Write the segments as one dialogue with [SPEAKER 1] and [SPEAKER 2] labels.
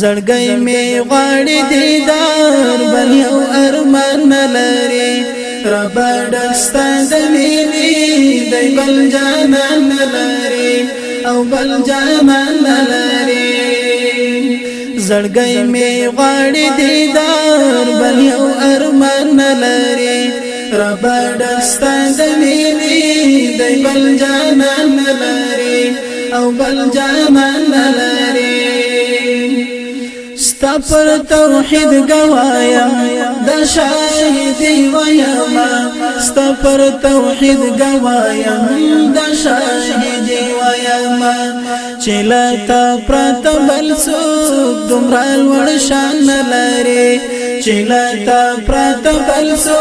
[SPEAKER 1] زړګي مې غړې دیدار بل یو ارمان لري رب دستان د مینې دای بل جانان لري او بل جانان لري زړګي مې غړې دیدار بل یو ارمان لري رب دستان د مینې دای بل جانان لري او بل جانان لري ستا پر توحید گوایا د شاهدی ویما ستا پر توحید گوایا د شاهدی ویما چلتا پرت بل سو دمرال ور شان لری چلتا پرت بل سو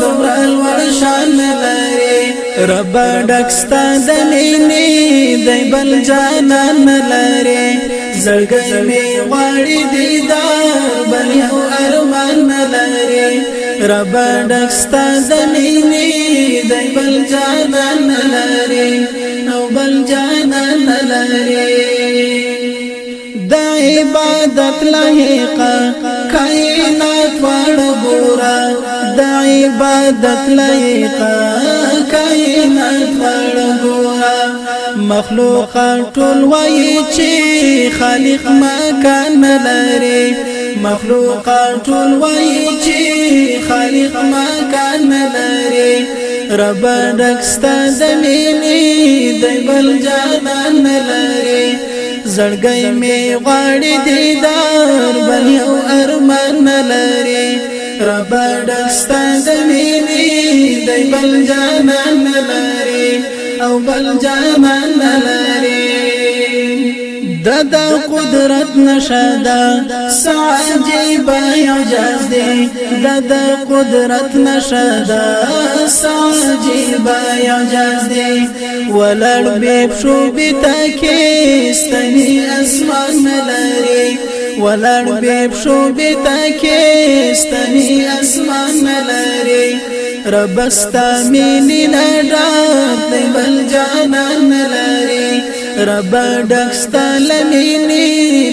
[SPEAKER 1] دمرال ور شان لری رب ډکستا دلینی دای بل جانان لری زړګي می غړي دیدار بل یو ارمان نه لري رب دښتا زمینی دی بل جانا نه لري نو بل جانا نه لري د عبادت لهق کائنات وړ ګورا د عبادت لهق کائنات وړ ګورا مخلوق ټول وای چې خالق مکان لري مخلوق ټول وای چې خالق مکان لري رب دکستا زمینی دی بل جانان لري زړګي می غړې دیدار بل یو ارمان لري رب دکستا زمینی دی بل جانان لري او بل جامن لري د د قدرت نشدا سعجيب یو جز دی د د قدرت نشدا سعجيب یو جز دی ولړ به شو بتا کې ستنی اسمان لري ولړ به شو بتا کې ستنی اسمان لري رب استامینی نډار دی بل جانان لري رب ډکستلمینی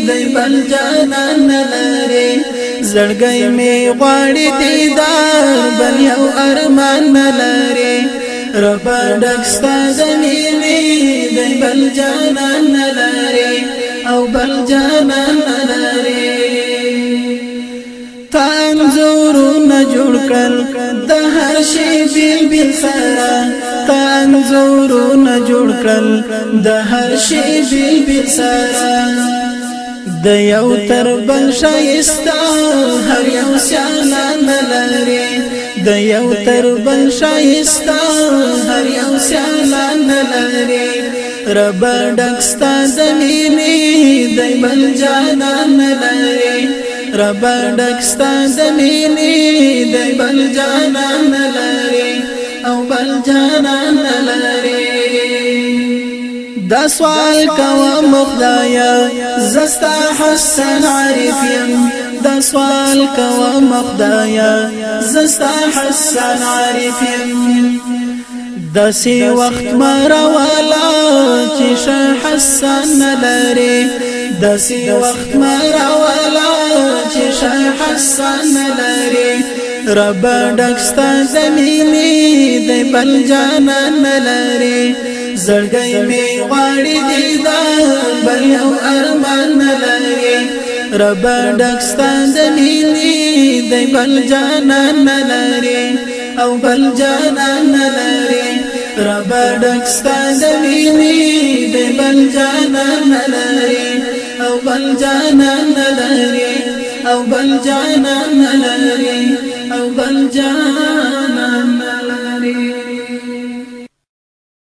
[SPEAKER 1] دی بل جانان لري زړګي می غواړي دیدار بل یو ارمان لري رب ډکستلمینی دی بل جانان لري او بل جانان لري جوړ کړل د هر شی بیل بیل سره تنزورونه جوړ کړل د هر شی بیل بیل سره د یو تر بل شایستا هر یو سیانان لري د یو تر بل شایستا هر یو سیانان لري رب ډکستا زمینی د بل جانان لري رب ډکستا زمینی دی بل جانان لري او بل جانان لري دا سوال کوم خدایا زستا حسن عارف يم دا سوال کوم خدایا زستا حسن عارف يم داسې وخت مروالا چې شه حسن لري داسې وخت مروالا چې شه حسن لري رب ډکستا زمینی د بل جانا نلری زړګي می غاړي دی دا بل یو ارمان نلری رب ډکستا زمینی د بل جانا نلری او بل جانا نلری رب ډکستا زمینی د بل جانا نلری او بل جانا نلری او بل جانا ملالي او بل جانا ملالي